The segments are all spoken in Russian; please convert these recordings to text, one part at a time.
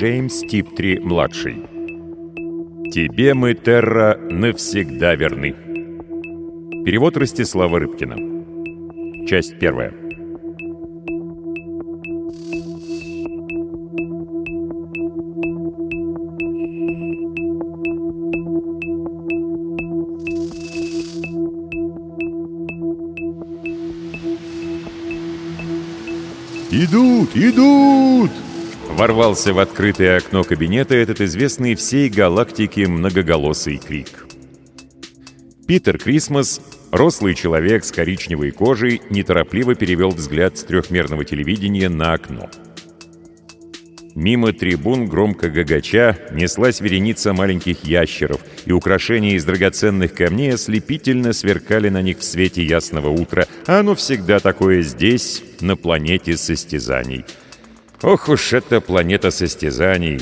Джеймс Типтри-младший. «Тебе мы, Терра, навсегда верны». Перевод Ростислава Рыбкина. Часть первая. «Идут! Идут!» Ворвался в открытое окно кабинета этот известный всей галактике многоголосый крик. Питер Крисмас, рослый человек с коричневой кожей, неторопливо перевел взгляд с трехмерного телевидения на окно. Мимо трибун громко гагача неслась вереница маленьких ящеров, и украшения из драгоценных камней ослепительно сверкали на них в свете ясного утра, а оно всегда такое здесь, на планете состязаний. Ох уж эта планета состязаний!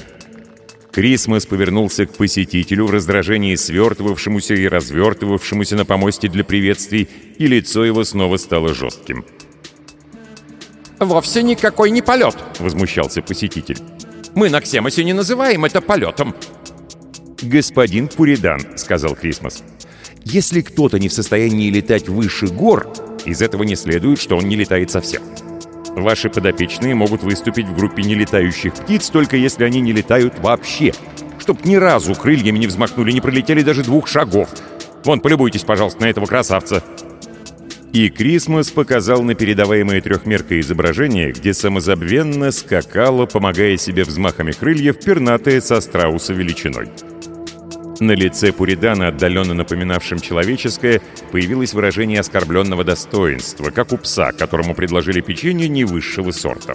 Крисмас повернулся к посетителю в раздражении свертывавшемуся и развертывавшемуся на помосте для приветствий, и лицо его снова стало жестким. «Вовсе никакой не полет!» — возмущался посетитель. «Мы на Ксемосе не называем это полетом!» «Господин Пуридан», — сказал Крисмас, — «если кто-то не в состоянии летать выше гор, из этого не следует, что он не летает совсем. Ваши подопечные могут выступить в группе нелетающих птиц, только если они не летают вообще. Чтоб ни разу крыльями не взмахнули, не пролетели даже двух шагов. Вон, полюбуйтесь, пожалуйста, на этого красавца». И Крисмас показал на передаваемое трехмеркое изображение, где самозабвенно скакала, помогая себе взмахами крыльев, пернатая со страуса величиной. На лице Пуридана, отдаленно напоминавшем человеческое, появилось выражение оскорбленного достоинства, как у пса, которому предложили печенье не высшего сорта.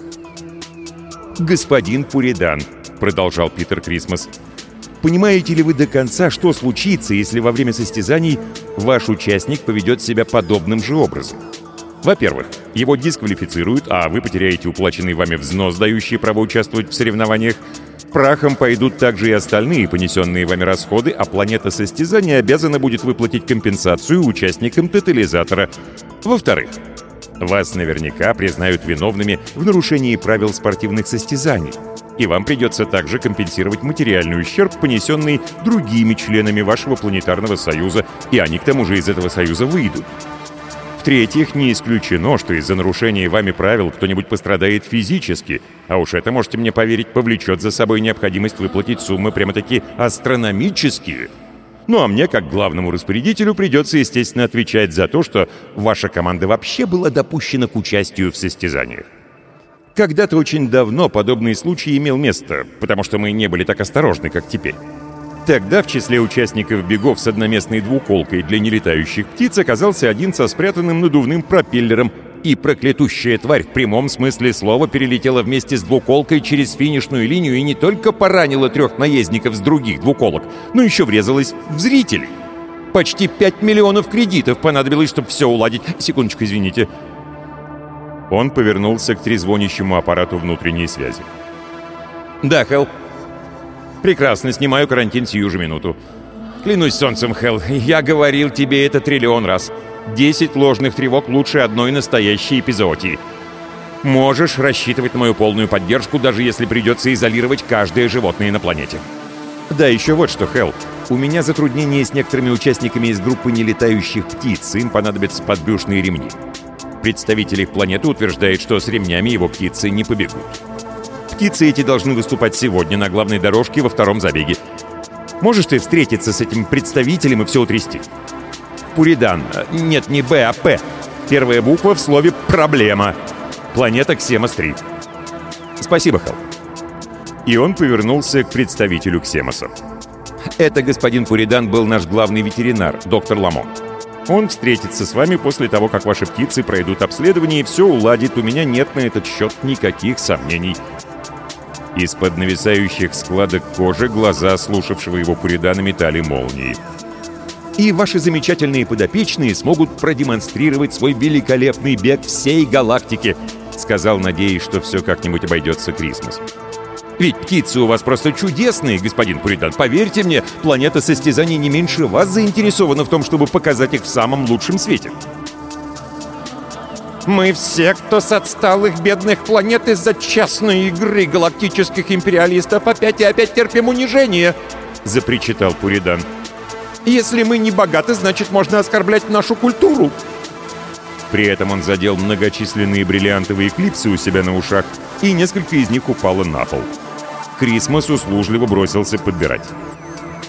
«Господин Пуридан», — продолжал Питер Крисмас, — «понимаете ли вы до конца, что случится, если во время состязаний ваш участник поведет себя подобным же образом?» Во-первых, его дисквалифицируют, а вы потеряете уплаченный вами взнос, дающий право участвовать в соревнованиях. Прахом пойдут также и остальные понесенные вами расходы, а планета состязания обязана будет выплатить компенсацию участникам тотализатора. Во-вторых, вас наверняка признают виновными в нарушении правил спортивных состязаний. И вам придется также компенсировать материальный ущерб, понесенный другими членами вашего планетарного союза, и они к тому же из этого союза выйдут. В-третьих, не исключено, что из-за нарушения вами правил кто-нибудь пострадает физически, а уж это, можете мне поверить, повлечет за собой необходимость выплатить суммы прямо-таки астрономические. Ну а мне, как главному распорядителю, придется, естественно, отвечать за то, что ваша команда вообще была допущена к участию в состязаниях. Когда-то очень давно подобный случай имел место, потому что мы не были так осторожны, как теперь. Тогда в числе участников бегов с одноместной двуколкой для нелетающих птиц оказался один со спрятанным надувным пропеллером, и проклятущая тварь в прямом смысле слова перелетела вместе с двуколкой через финишную линию и не только поранила трех наездников с других двуколок, но еще врезалась в зрителей. Почти 5 миллионов кредитов понадобилось, чтобы все уладить. Секундочку, извините. Он повернулся к трезвонящему аппарату внутренней связи. «Да, Хелл, Прекрасно, снимаю карантин сию же минуту. Клянусь солнцем, Хелл, я говорил тебе это триллион раз. Десять ложных тревог лучше одной настоящей эпизоотии. Можешь рассчитывать на мою полную поддержку, даже если придется изолировать каждое животное на планете. Да, еще вот что, Хелл. У меня затруднения с некоторыми участниками из группы нелетающих птиц. Им понадобятся подбрюшные ремни. Представитель их планеты утверждает, что с ремнями его птицы не побегут. Птицы эти должны выступать сегодня на главной дорожке во втором забеге. Можешь ты встретиться с этим представителем и все утрясти? Пуридан. Нет, не Б, а П. Первая буква в слове «проблема». Планета Ксемос-3. Спасибо, Хелл. И он повернулся к представителю Ксемоса. Это господин Пуридан был наш главный ветеринар, доктор Ламон. Он встретится с вами после того, как ваши птицы пройдут обследование и все уладит. У меня нет на этот счет никаких сомнений. Из-под нависающих складок кожи глаза слушавшего его Пуридана метали молнии. И ваши замечательные подопечные смогут продемонстрировать свой великолепный бег всей галактике, сказал, надеясь, что все как-нибудь обойдется Крисмас. Ведь птицы у вас просто чудесные, господин Пуритан. Поверьте мне, планета состязаний не меньше вас заинтересована в том, чтобы показать их в самом лучшем свете. Мы все, кто с отсталых бедных планет из-за частной игры галактических империалистов опять и опять терпим унижение!» — запричитал Пуридан. «Если мы не богаты, значит, можно оскорблять нашу культуру!» При этом он задел многочисленные бриллиантовые клипсы у себя на ушах, и несколько из них упало на пол. Крисмас услужливо бросился подбирать.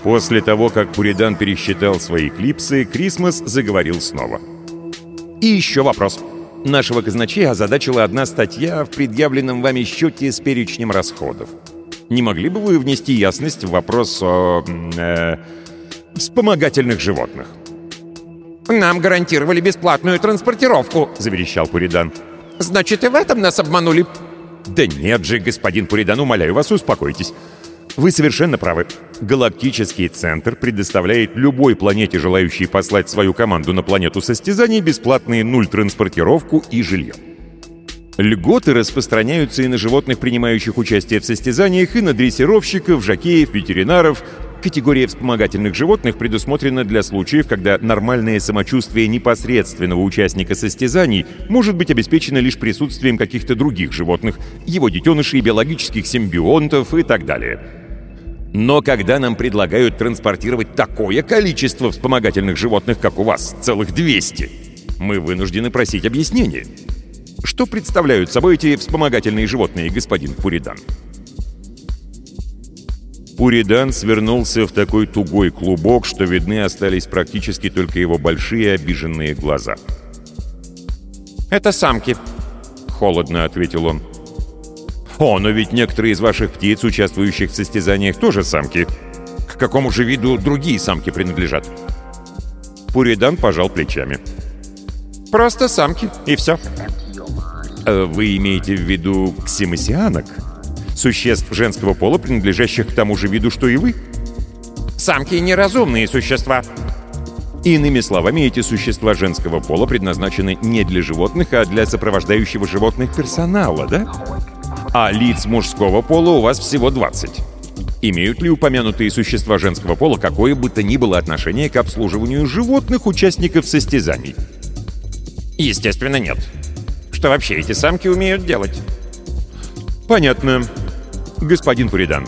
После того, как Пуридан пересчитал свои клипсы, Крисмас заговорил снова. «И еще вопрос. Нашего казначея озадачила одна статья в предъявленном вами счете с перечнем расходов. Не могли бы вы внести ясность в вопрос о... Э, вспомогательных животных?» «Нам гарантировали бесплатную транспортировку», — заверещал Пуридан. «Значит, и в этом нас обманули?» «Да нет же, господин Пуридан, умоляю вас, успокойтесь. Вы совершенно правы. Галактический центр предоставляет любой планете, желающей послать свою команду на планету состязаний, бесплатные нуль транспортировку и жилье. Льготы распространяются и на животных, принимающих участие в состязаниях, и на дрессировщиков, жокеев, ветеринаров, Категория вспомогательных животных предусмотрена для случаев, когда нормальное самочувствие непосредственного участника состязаний может быть обеспечено лишь присутствием каких-то других животных, его детенышей, биологических симбионтов и так далее. Но когда нам предлагают транспортировать такое количество вспомогательных животных, как у вас, целых 200, мы вынуждены просить объяснения. Что представляют собой эти вспомогательные животные, господин Пуридан? Пуридан свернулся в такой тугой клубок, что видны остались практически только его большие обиженные глаза. «Это самки», — холодно ответил он. «О, но ведь некоторые из ваших птиц, участвующих в состязаниях, тоже самки. К какому же виду другие самки принадлежат?» Пуридан пожал плечами. «Просто самки, и все». «Э, «Вы имеете в виду ксимосианок?» существ женского пола, принадлежащих к тому же виду, что и вы? Самки — неразумные существа. Иными словами, эти существа женского пола предназначены не для животных, а для сопровождающего животных персонала, да? А лиц мужского пола у вас всего 20. Имеют ли упомянутые существа женского пола какое бы то ни было отношение к обслуживанию животных участников состязаний? Естественно, нет. Что вообще эти самки умеют делать? Понятно. «Господин Пуридан,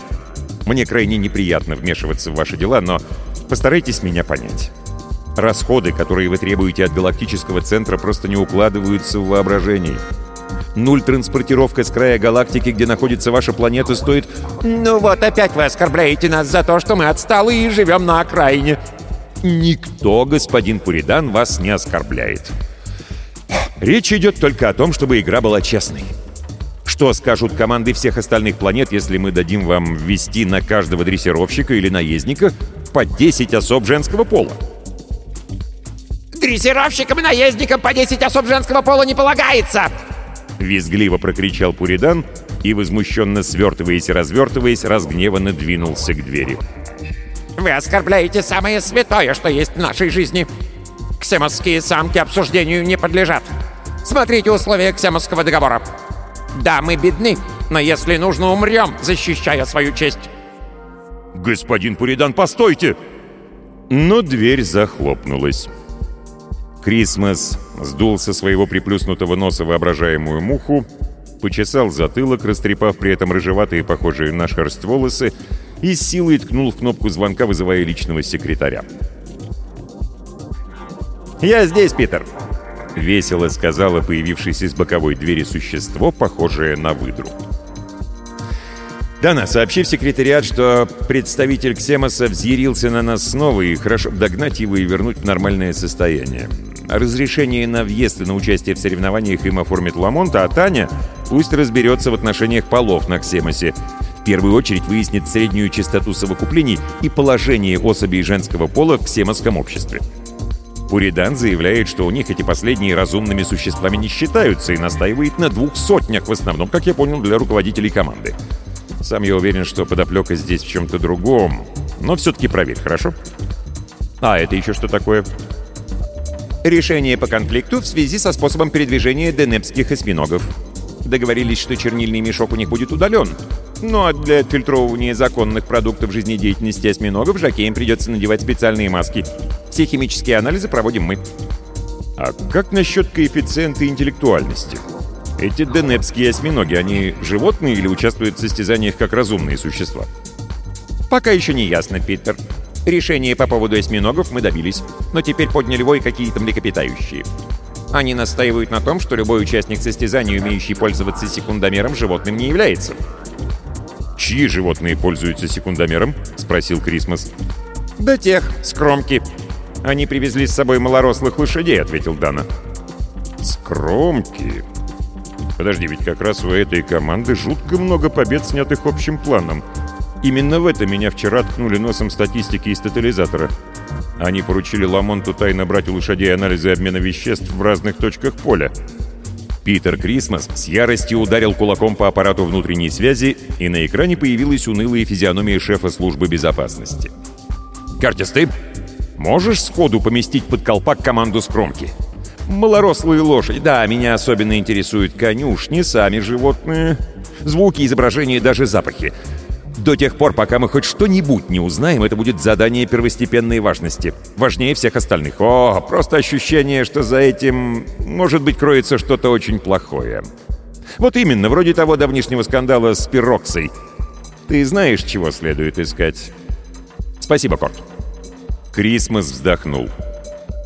мне крайне неприятно вмешиваться в ваши дела, но постарайтесь меня понять. Расходы, которые вы требуете от галактического центра, просто не укладываются в воображении. Нуль транспортировка с края галактики, где находится ваша планета, стоит... Ну вот опять вы оскорбляете нас за то, что мы отсталые и живем на окраине. Никто, господин Пуридан, вас не оскорбляет. Речь идет только о том, чтобы игра была честной. Что скажут команды всех остальных планет, если мы дадим вам ввести на каждого дрессировщика или наездника по 10 особ женского пола? «Дрессировщикам и наездникам по 10 особ женского пола не полагается!» Визгливо прокричал Пуридан и, возмущенно свертываясь и развертываясь, разгневанно двинулся к двери. «Вы оскорбляете самое святое, что есть в нашей жизни. Ксемосские самки обсуждению не подлежат. Смотрите условия Ксемосского договора. Да, мы бедны, но если нужно, умрем, защищая свою честь. «Господин Пуридан, постойте!» Но дверь захлопнулась. Крисмас сдул со своего приплюснутого носа воображаемую муху, почесал затылок, растрепав при этом рыжеватые, похожие на шерсть волосы, и с силой ткнул в кнопку звонка, вызывая личного секретаря. «Я здесь, Питер!» — весело сказала появившееся из боковой двери существо, похожее на выдру. «Дана, сообщи в секретариат, что представитель Ксемоса взъярился на нас снова, и хорошо догнать его и вернуть в нормальное состояние. Разрешение на въезд и на участие в соревнованиях им оформит Ламонт, а Таня пусть разберется в отношениях полов на Ксемосе. В первую очередь выяснит среднюю частоту совокуплений и положение особей женского пола в ксемосском обществе. Пуридан заявляет, что у них эти последние разумными существами не считаются и настаивает на двух сотнях, в основном, как я понял, для руководителей команды. Сам я уверен, что подоплека здесь в чем-то другом. Но все-таки проверь, хорошо? А, это еще что такое? Решение по конфликту в связи со способом передвижения денепских осьминогов. Договорились, что чернильный мешок у них будет удален. Ну а для отфильтровывания законных продуктов жизнедеятельности осьминогов жакеям придется надевать специальные маски. Все химические анализы проводим мы. А как насчет коэффициента интеллектуальности? Эти денепские осьминоги, они животные или участвуют в состязаниях как разумные существа? Пока еще не ясно, Питер. Решение по поводу осьминогов мы добились, но теперь подняли вой какие-то млекопитающие. Они настаивают на том, что любой участник состязания, умеющий пользоваться секундомером, животным не является. «Чьи животные пользуются секундомером?» — спросил Крисмас. «Да тех, скромки. Они привезли с собой малорослых лошадей», — ответил Дана. «Скромки? Подожди, ведь как раз у этой команды жутко много побед, снятых общим планом. Именно в это меня вчера ткнули носом статистики из тотализатора. Они поручили Ламонту тайно брать у лошадей анализы обмена веществ в разных точках поля. Питер Крисмас с яростью ударил кулаком по аппарату внутренней связи, и на экране появилась унылая физиономия шефа службы безопасности. «Картис, ты можешь сходу поместить под колпак команду скромки?» «Малорослые лошади. Да, меня особенно интересуют конюшни, сами животные, звуки, изображения и даже запахи. До тех пор, пока мы хоть что-нибудь не узнаем, это будет задание первостепенной важности. Важнее всех остальных. О, просто ощущение, что за этим, может быть, кроется что-то очень плохое. Вот именно, вроде того давнишнего скандала с пироксой. Ты знаешь, чего следует искать? Спасибо, Корт. Крисмас вздохнул.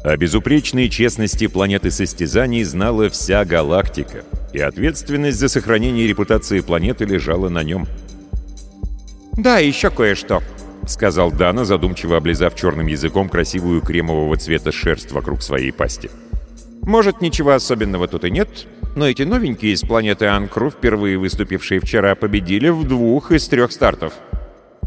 О безупречной честности планеты состязаний знала вся галактика, и ответственность за сохранение репутации планеты лежала на нем. «Да, еще кое-что», — сказал Дана, задумчиво облизав черным языком красивую кремового цвета шерсть вокруг своей пасти. «Может, ничего особенного тут и нет, но эти новенькие из планеты Анкру, впервые выступившие вчера, победили в двух из трех стартов.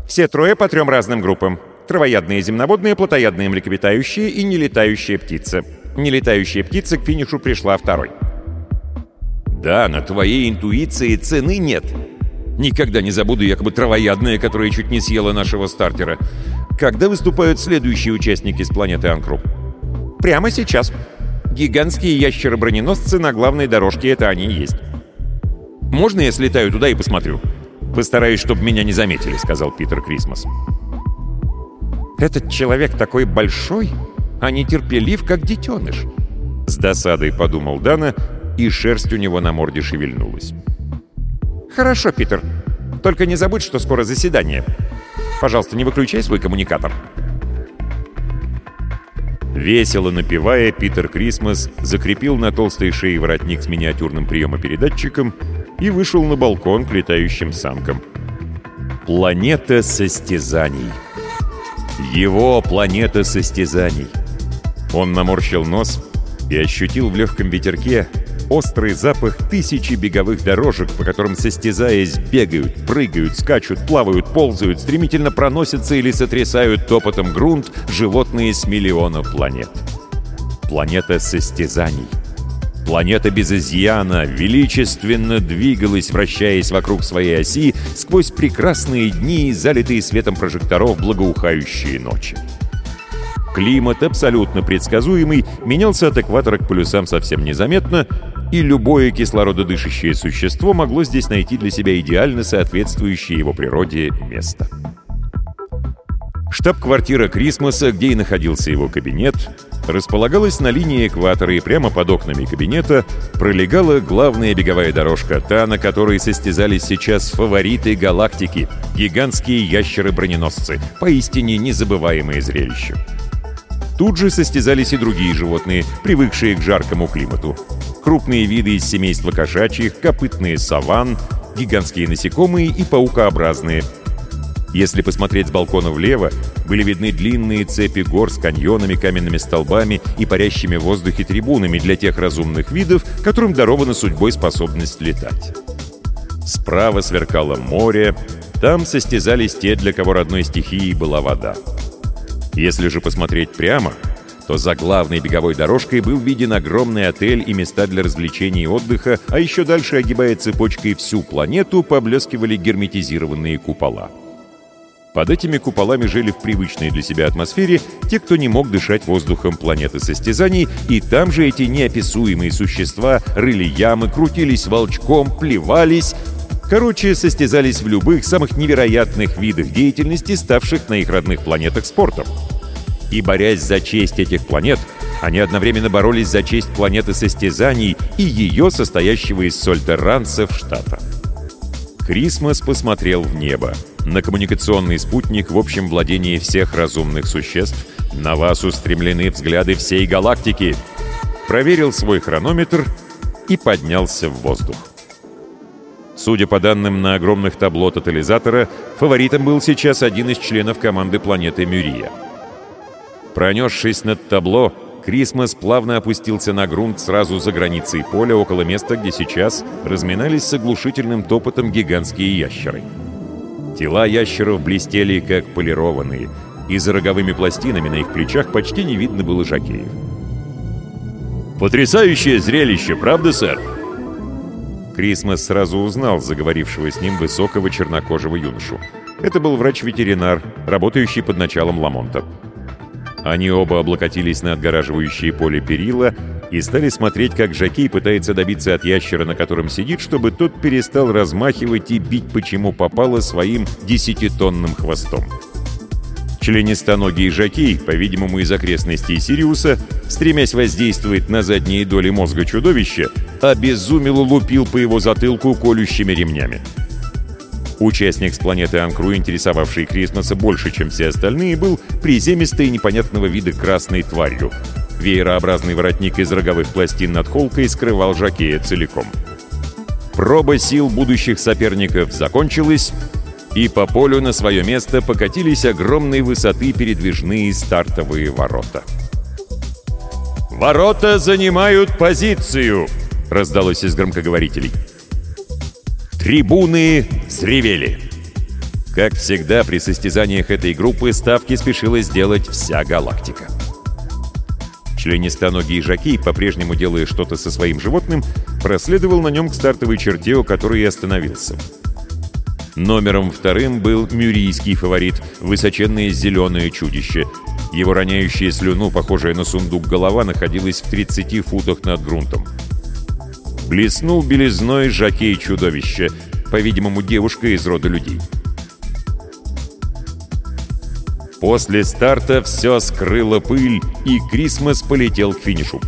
Все трое по трем разным группам. Травоядные земноводные, плотоядные млекопитающие и нелетающие птицы. Нелетающая птица к финишу пришла второй. «Да, на твоей интуиции цены нет», Никогда не забуду якобы травоядное, которое чуть не съело нашего стартера. Когда выступают следующие участники с планеты Анкру? Прямо сейчас. Гигантские ящеры-броненосцы на главной дорожке — это они есть. «Можно я слетаю туда и посмотрю?» «Постараюсь, чтобы меня не заметили», — сказал Питер Крисмас. «Этот человек такой большой, а нетерпелив, как детеныш», — с досадой подумал Дана, и шерсть у него на морде шевельнулась. «Хорошо, Питер. Только не забудь, что скоро заседание. Пожалуйста, не выключай свой коммуникатор». Весело напевая, Питер Крисмас закрепил на толстой шее воротник с миниатюрным приемопередатчиком и вышел на балкон к летающим самкам. Планета состязаний. Его планета состязаний. Он наморщил нос и ощутил в легком ветерке острый запах тысячи беговых дорожек, по которым, состязаясь, бегают, прыгают, скачут, плавают, ползают, стремительно проносятся или сотрясают топотом грунт животные с миллиона планет. Планета состязаний. Планета без изъяна величественно двигалась, вращаясь вокруг своей оси сквозь прекрасные дни, залитые светом прожекторов благоухающие ночи. Климат, абсолютно предсказуемый, менялся от экватора к полюсам совсем незаметно, и любое кислорододышащее существо могло здесь найти для себя идеально соответствующее его природе место. Штаб-квартира Крисмоса, где и находился его кабинет, располагалась на линии экватора, и прямо под окнами кабинета пролегала главная беговая дорожка, та, на которой состязались сейчас фавориты галактики — гигантские ящеры-броненосцы, поистине незабываемое зрелище. Тут же состязались и другие животные, привыкшие к жаркому климату крупные виды из семейства кошачьих, копытные саван, гигантские насекомые и паукообразные. Если посмотреть с балкона влево, были видны длинные цепи гор с каньонами, каменными столбами и парящими в воздухе трибунами для тех разумных видов, которым дарована судьбой способность летать. Справа сверкало море, там состязались те, для кого родной стихией была вода. Если же посмотреть прямо, то за главной беговой дорожкой был виден огромный отель и места для развлечений и отдыха, а еще дальше, огибая цепочкой всю планету, поблескивали герметизированные купола. Под этими куполами жили в привычной для себя атмосфере те, кто не мог дышать воздухом планеты состязаний, и там же эти неописуемые существа рыли ямы, крутились волчком, плевались, Короче, состязались в любых самых невероятных видах деятельности, ставших на их родных планетах спортом. И борясь за честь этих планет, Они одновременно боролись за честь планеты состязаний и ее, состоящего из сольтерранцев штата. Крисмас посмотрел в небо, на коммуникационный спутник в общем владении всех разумных существ. На вас устремлены взгляды всей галактики. Проверил свой хронометр и поднялся в воздух. Судя по данным на огромных табло тотализатора, фаворитом был сейчас один из членов команды планеты Мюрия. Пронесшись над табло, Крисмас плавно опустился на грунт сразу за границей поля, около места, где сейчас разминались с оглушительным топотом гигантские ящеры. Тела ящеров блестели, как полированные, и за роговыми пластинами на их плечах почти не видно было жакеев. «Потрясающее зрелище, правда, сэр?» Крисмас сразу узнал заговорившего с ним высокого чернокожего юношу. Это был врач-ветеринар, работающий под началом Ламонта. Они оба облокотились на отгораживающие поле перила и стали смотреть, как Жакей пытается добиться от ящера, на котором сидит, чтобы тот перестал размахивать и бить почему попало своим десятитонным хвостом. Членистоногий Жакей, по-видимому, из окрестностей Сириуса, стремясь воздействовать на задние доли мозга чудовища, обезумело лупил по его затылку колющими ремнями. Участник с планеты Анкру, интересовавший Крисмоса больше, чем все остальные, был приземистой непонятного вида красной тварью. Веерообразный воротник из роговых пластин над холкой скрывал Жакея целиком. Проба сил будущих соперников закончилась, и по полю на свое место покатились огромной высоты передвижные стартовые ворота. «Ворота занимают позицию!» — раздалось из громкоговорителей. Трибуны сревели. Как всегда, при состязаниях этой группы ставки спешила сделать вся галактика. Членистоногий Жакей, по-прежнему делая что-то со своим животным, проследовал на нем к стартовой черте, у которой и остановился. Номером вторым был мюрийский фаворит, высоченное зеленое чудище. Его роняющая слюну, похожая на сундук голова, находилась в 30 футах над грунтом. Блеснул белизной жакей чудовище, по-видимому, девушка из рода людей. После старта все скрыло пыль, и Крисмас полетел к финишу.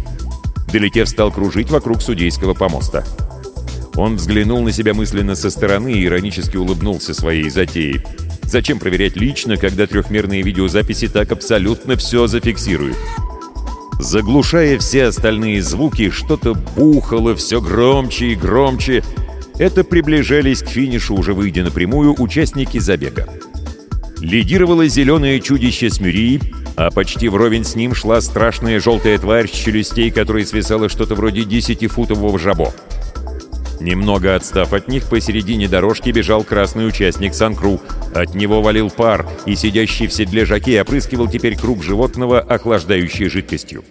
Долетев, стал кружить вокруг судейского помоста. Он взглянул на себя мысленно со стороны и иронически улыбнулся своей затеей. Зачем проверять лично, когда трехмерные видеозаписи так абсолютно все зафиксируют? Заглушая все остальные звуки, что-то бухало все громче и громче. Это приближались к финишу, уже выйдя напрямую, участники забега. Лидировало зеленое чудище Смюрии, а почти вровень с ним шла страшная желтая тварь с челюстей, которой свисало что-то вроде десятифутового жабо. Немного отстав от них, посередине дорожки бежал красный участник Санкру. От него валил пар, и сидящий в седле жаке опрыскивал теперь круг животного, охлаждающей жидкостью.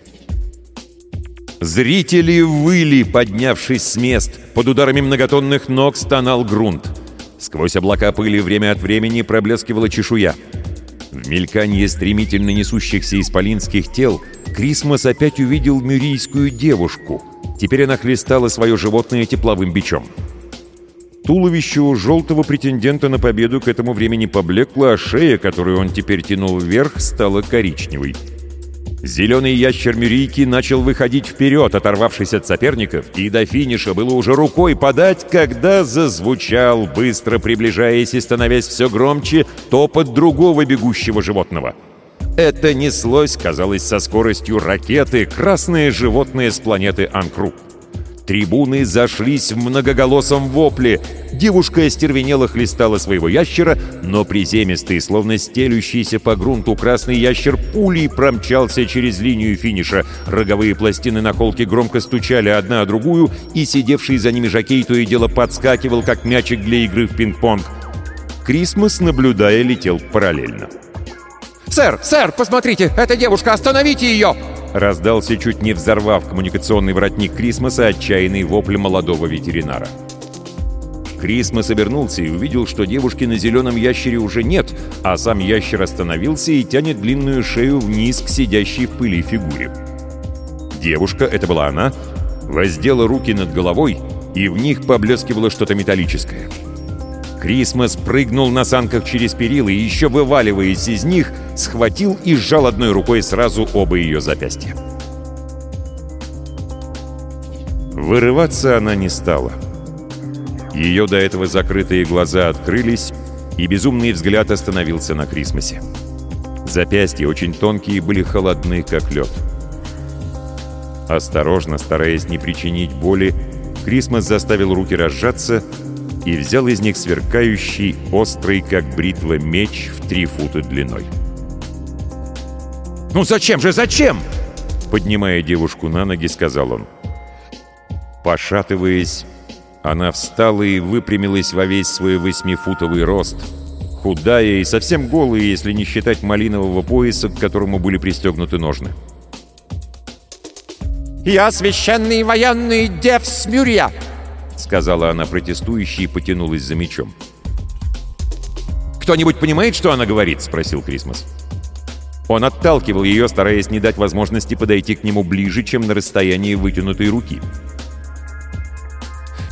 Зрители выли, поднявшись с мест. Под ударами многотонных ног стонал грунт. Сквозь облака пыли время от времени проблескивала чешуя. В мельканье стремительно несущихся исполинских тел Крисмас опять увидел мюрийскую девушку — Теперь она хлестала свое животное тепловым бичом. Туловище у желтого претендента на победу к этому времени поблекло, а шея, которую он теперь тянул вверх, стала коричневой. Зеленый ящер Мюрийки начал выходить вперед, оторвавшись от соперников, и до финиша было уже рукой подать, когда зазвучал, быстро приближаясь и становясь все громче, топот другого бегущего животного — это неслось, казалось, со скоростью ракеты, красное животное с планеты Анкру. Трибуны зашлись в многоголосом вопле. Девушка остервенело хлестала своего ящера, но приземистый, словно стелющийся по грунту красный ящер пулей промчался через линию финиша. Роговые пластины на холке громко стучали одна о другую, и сидевший за ними жокей то и дело подскакивал, как мячик для игры в пинг-понг. Крисмас, наблюдая, летел параллельно. «Сэр! Сэр! Посмотрите! Эта девушка! Остановите ее!» Раздался, чуть не взорвав коммуникационный воротник Крисмоса, отчаянный вопль молодого ветеринара. Крисмос обернулся и увидел, что девушки на зеленом ящере уже нет, а сам ящер остановился и тянет длинную шею вниз к сидящей в пыли фигуре. Девушка, это была она, воздела руки над головой, и в них поблескивало что-то металлическое. Крисмос прыгнул на санках через перила и, еще вываливаясь из них, схватил и сжал одной рукой сразу оба ее запястья. Вырываться она не стала. Ее до этого закрытые глаза открылись, и безумный взгляд остановился на Крисмосе. Запястья, очень тонкие, были холодны, как лед. Осторожно, стараясь не причинить боли, Крисмос заставил руки разжаться и взял из них сверкающий, острый, как бритва, меч в три фута длиной. «Ну зачем же, зачем?» Поднимая девушку на ноги, сказал он. Пошатываясь, она встала и выпрямилась во весь свой восьмифутовый рост, худая и совсем голая, если не считать малинового пояса, к которому были пристегнуты ножны. «Я священный военный дев Смюрья!» — сказала она протестующей и потянулась за мечом. «Кто-нибудь понимает, что она говорит?» — спросил Крисмас. Он отталкивал ее, стараясь не дать возможности подойти к нему ближе, чем на расстоянии вытянутой руки.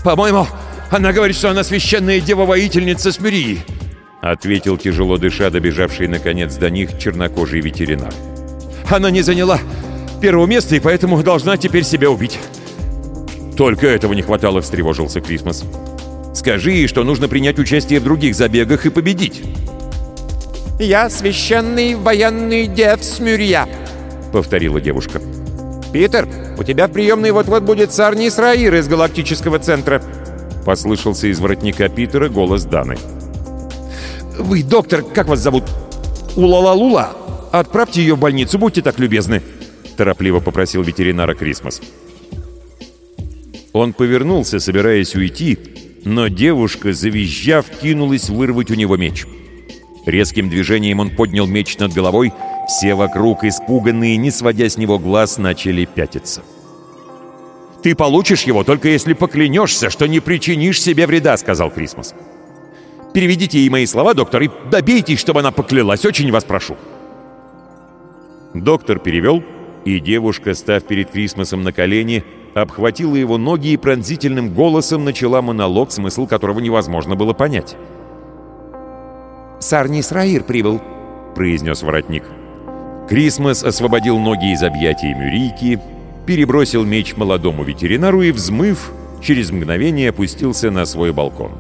«По-моему, она говорит, что она священная дева-воительница Смирии», — ответил тяжело дыша, добежавший наконец до них чернокожий ветеринар. «Она не заняла первого места и поэтому должна теперь себя убить». «Только этого не хватало», — встревожился Крисмас. «Скажи ей, что нужно принять участие в других забегах и победить». «Я священный военный дев Смюрья», — повторила девушка. «Питер, у тебя в приемной вот-вот будет царь Нисраир из галактического центра», — послышался из воротника Питера голос Даны. «Вы, доктор, как вас зовут?» «Улала-лула. Отправьте ее в больницу, будьте так любезны», — торопливо попросил ветеринара Крисмас. Он повернулся, собираясь уйти, но девушка, завизжав, кинулась вырвать у него меч. Резким движением он поднял меч над головой, все вокруг, испуганные, не сводя с него глаз, начали пятиться. «Ты получишь его, только если поклянешься, что не причинишь себе вреда», — сказал Крисмас. «Переведите ей мои слова, доктор, и добейтесь, чтобы она поклялась, очень вас прошу». Доктор перевел, и девушка, став перед Крисмасом на колени, обхватила его ноги и пронзительным голосом начала монолог, смысл которого невозможно было понять. «Сарнис Раир прибыл», — произнес воротник. Крисмас освободил ноги из объятий Мюрийки, перебросил меч молодому ветеринару и, взмыв, через мгновение опустился на свой балкон.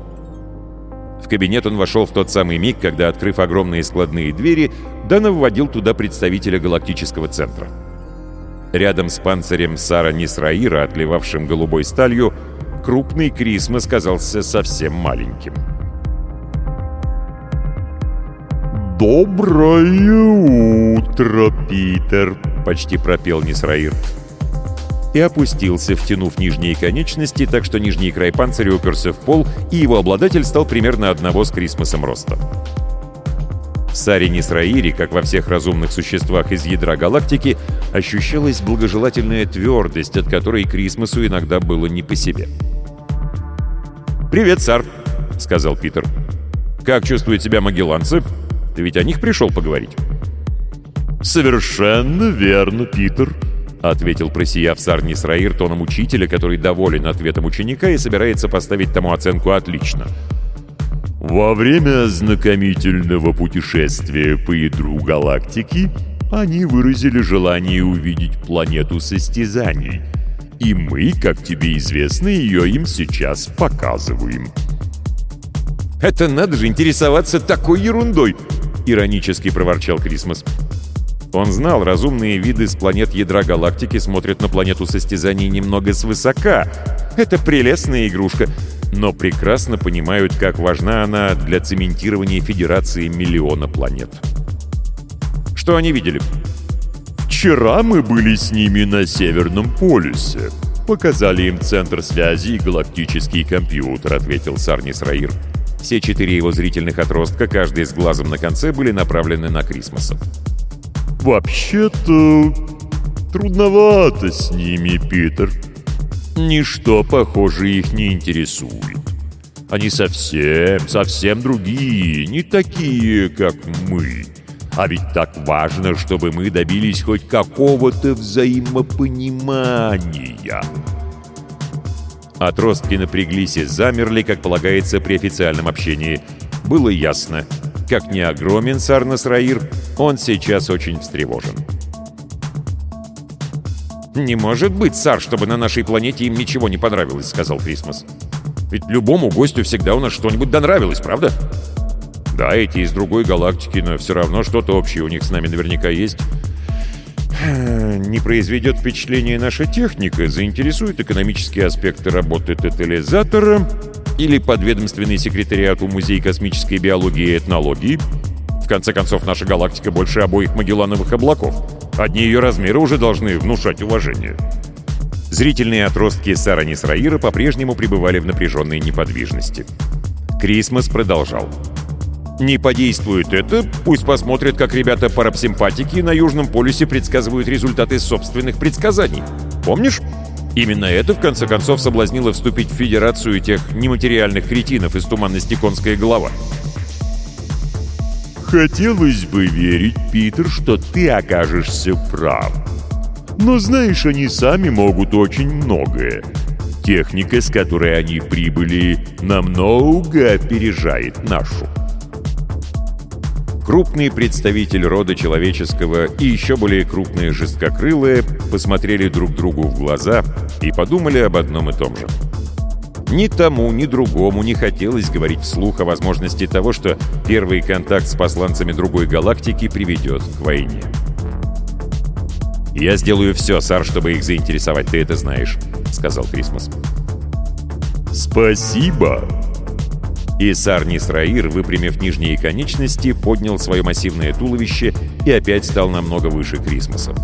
В кабинет он вошел в тот самый миг, когда, открыв огромные складные двери, Дана вводил туда представителя галактического центра. Рядом с панцирем Сара Нисраира, отливавшим голубой сталью, крупный Крисмас казался совсем маленьким. «Доброе утро, Питер!» — почти пропел Нисраир. И опустился, втянув нижние конечности, так что нижний край панциря уперся в пол, и его обладатель стал примерно одного с Крисмосом роста. В Саре Нисраире, как во всех разумных существах из ядра галактики, ощущалась благожелательная твердость, от которой Крисмосу иногда было не по себе. «Привет, Сар», — сказал Питер. «Как чувствуют себя магелланцы? Ты ведь о них пришел поговорить?» «Совершенно верно, Питер», — ответил просияв Сар Нисраир тоном учителя, который доволен ответом ученика и собирается поставить тому оценку «отлично». Во время знакомительного путешествия по ядру галактики они выразили желание увидеть планету состязаний. И мы, как тебе известно, ее им сейчас показываем. «Это надо же интересоваться такой ерундой!» — иронически проворчал Крисмас. Он знал, разумные виды с планет ядра галактики смотрят на планету состязаний немного свысока. Это прелестная игрушка — но прекрасно понимают, как важна она для цементирования Федерации миллиона планет. Что они видели? «Вчера мы были с ними на Северном полюсе. Показали им центр связи и галактический компьютер», — ответил Сарнис Раир. Все четыре его зрительных отростка, каждый с глазом на конце, были направлены на Крисмоса. «Вообще-то трудновато с ними, Питер», Ничто, похоже, их не интересует. Они совсем, совсем другие, не такие, как мы. А ведь так важно, чтобы мы добились хоть какого-то взаимопонимания. Отростки напряглись и замерли, как полагается при официальном общении. Было ясно, как не огромен Сарнас Раир, он сейчас очень встревожен. «Не может быть, Сар, чтобы на нашей планете им ничего не понравилось», — сказал Крисмас. «Ведь любому гостю всегда у нас что-нибудь донравилось, правда?» «Да, эти из другой галактики, но все равно что-то общее у них с нами наверняка есть». «Не произведет впечатление наша техника, заинтересует экономические аспекты работы тотализатора или подведомственный секретариату Музей космической биологии и этнологии. В конце концов, наша галактика больше обоих Магеллановых облаков». Одни ее размеры уже должны внушать уважение. Зрительные отростки Сара Нисраира по-прежнему пребывали в напряженной неподвижности. Крисмас продолжал. «Не подействует это, пусть посмотрят, как ребята-парапсимпатики на Южном полюсе предсказывают результаты собственных предсказаний. Помнишь? Именно это, в конце концов, соблазнило вступить в федерацию тех нематериальных кретинов из туманности «Конская голова». Хотелось бы верить, Питер, что ты окажешься прав. Но знаешь, они сами могут очень многое. Техника, с которой они прибыли, намного опережает нашу. Крупный представитель рода человеческого и еще более крупные жесткокрылые посмотрели друг другу в глаза и подумали об одном и том же. Ни тому, ни другому не хотелось говорить вслух о возможности того, что первый контакт с посланцами другой галактики приведет к войне. «Я сделаю все, Сар, чтобы их заинтересовать, ты это знаешь», — сказал Крисмас. «Спасибо!» И Сар Нисраир, выпрямив нижние конечности, поднял свое массивное туловище и опять стал намного выше Крисмаса.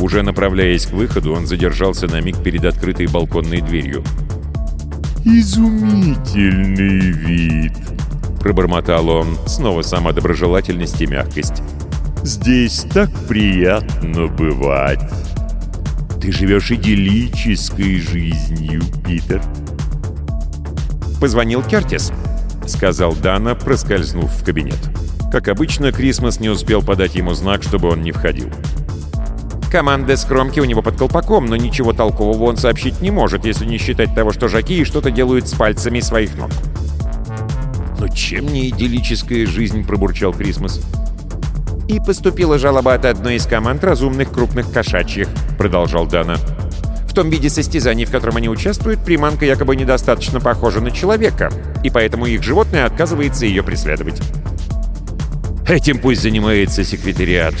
Уже направляясь к выходу, он задержался на миг перед открытой балконной дверью — «Изумительный вид!» — пробормотал он, снова сама доброжелательность и мягкость. «Здесь так приятно бывать!» «Ты живешь идиллической жизнью, Питер!» «Позвонил Кертис», — сказал Дана, проскользнув в кабинет. Как обычно, Крисмас не успел подать ему знак, чтобы он не входил. Команда с кромки у него под колпаком, но ничего толкового он сообщить не может, если не считать того, что жаки что-то делают с пальцами своих ног. «Но чем не идиллическая жизнь?» — пробурчал Крисмас. «И поступила жалоба от одной из команд разумных крупных кошачьих», — продолжал Дана. «В том виде состязаний, в котором они участвуют, приманка якобы недостаточно похожа на человека, и поэтому их животное отказывается ее преследовать». «Этим пусть занимается секретариат»,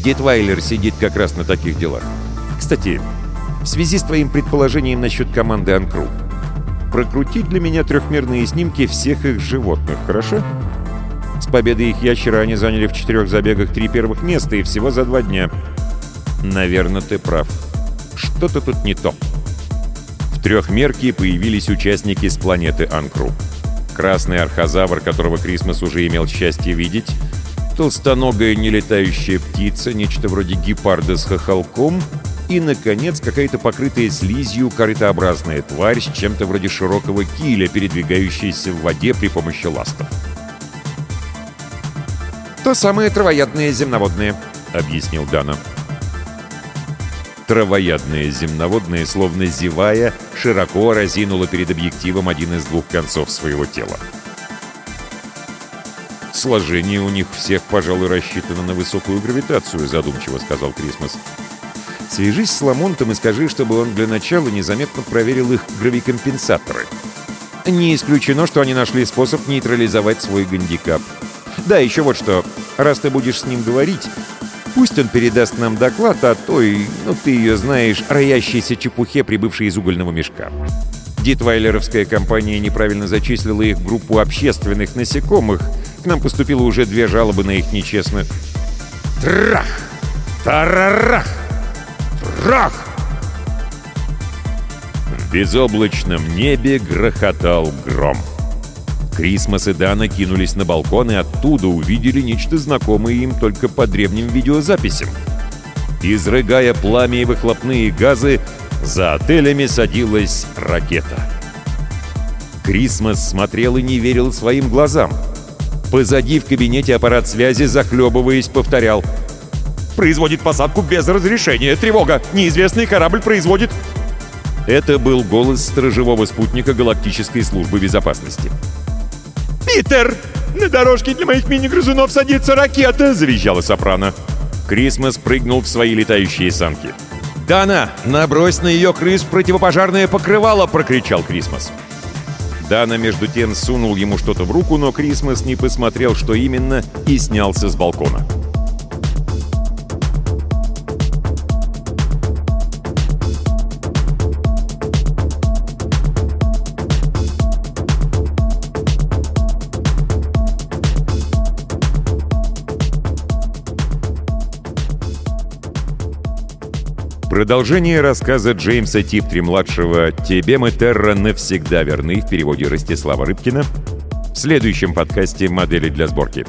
Детвайлер сидит как раз на таких делах. Кстати, в связи с твоим предположением насчет команды Анкру, прокрути для меня трехмерные снимки всех их животных, хорошо? С победой их ящера они заняли в четырех забегах три первых места и всего за два дня. Наверное, ты прав. Что-то тут не то. В трехмерке появились участники с планеты Анкру. Красный архозавр, которого Крисмас уже имел счастье видеть, толстоногая нелетающая птица, нечто вроде гепарда с хохолком и, наконец, какая-то покрытая слизью корытообразная тварь с чем-то вроде широкого киля, передвигающаяся в воде при помощи ластов. «То самое травоядное земноводное», — объяснил Дана. Травоядное земноводное, словно зевая, широко разинуло перед объективом один из двух концов своего тела. «Сложение у них всех, пожалуй, рассчитано на высокую гравитацию», — задумчиво сказал Крисмас. «Свяжись с Ламонтом и скажи, чтобы он для начала незаметно проверил их гравикомпенсаторы. Не исключено, что они нашли способ нейтрализовать свой гандикап. Да, еще вот что. Раз ты будешь с ним говорить, пусть он передаст нам доклад о той, ну ты ее знаешь, роящейся чепухе, прибывшей из угольного мешка». Дитвайлеровская компания неправильно зачислила их в группу общественных насекомых — к нам поступило уже две жалобы на их нечестно. Трах! Тарарах! Трах! В безоблачном небе грохотал гром. Крисмас и Дана кинулись на балкон и оттуда увидели нечто знакомое им только по древним видеозаписям. Изрыгая пламя и выхлопные газы, за отелями садилась ракета. Крисмас смотрел и не верил своим глазам. Позади в кабинете аппарат связи, захлебываясь, повторял. «Производит посадку без разрешения. Тревога! Неизвестный корабль производит...» Это был голос сторожевого спутника Галактической службы безопасности. «Питер! На дорожке для моих мини-грызунов садится ракета!» — завизжала Сопрано. Крисмас прыгнул в свои летающие санки. «Дана, набрось на ее крыс противопожарное покрывало!» — прокричал Крисмас. Дана, между тем, сунул ему что-то в руку, но Крисмас не посмотрел, что именно, и снялся с балкона. Продолжение рассказа Джеймса Типтри-младшего «Тебе мы, Терра, навсегда верны» в переводе Ростислава Рыбкина в следующем подкасте «Модели для сборки».